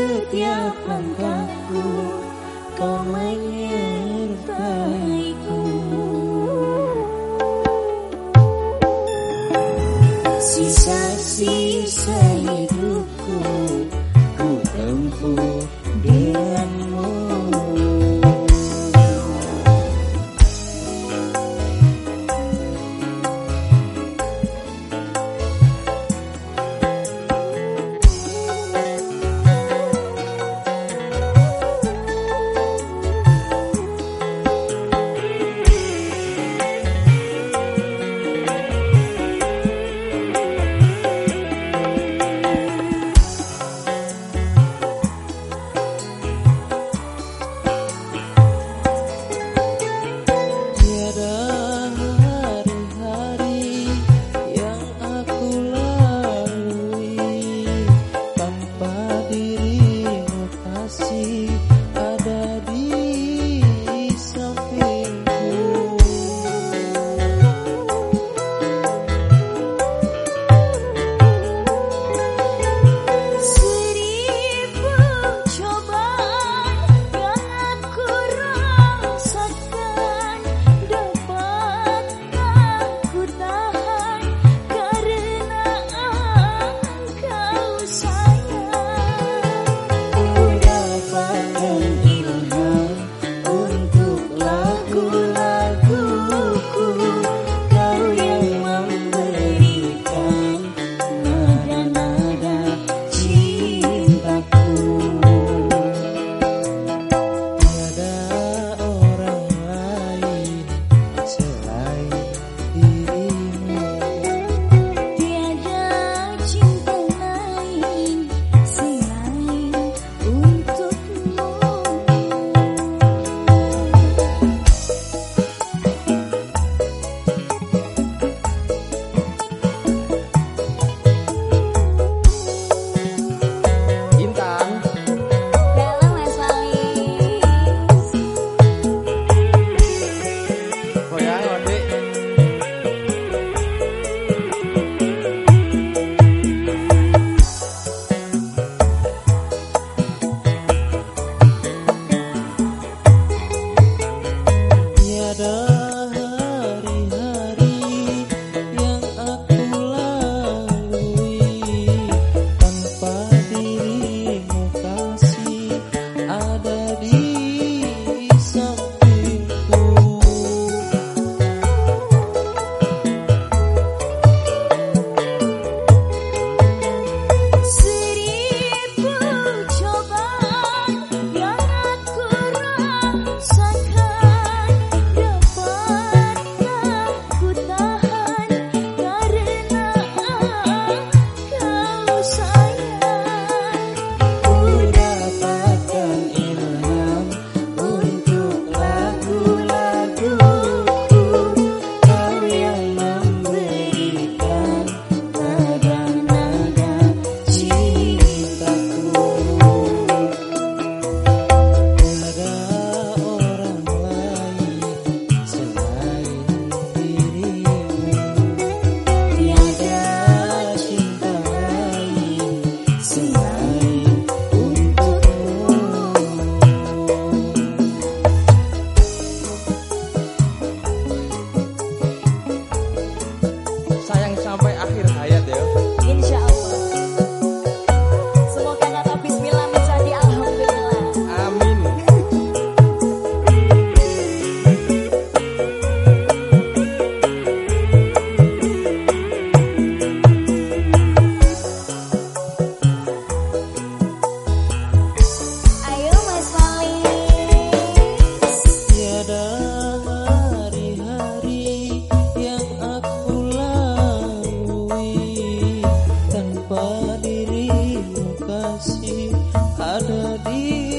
setiap langkahku kau menyertaiku. Sisa-sisa hidupku ada di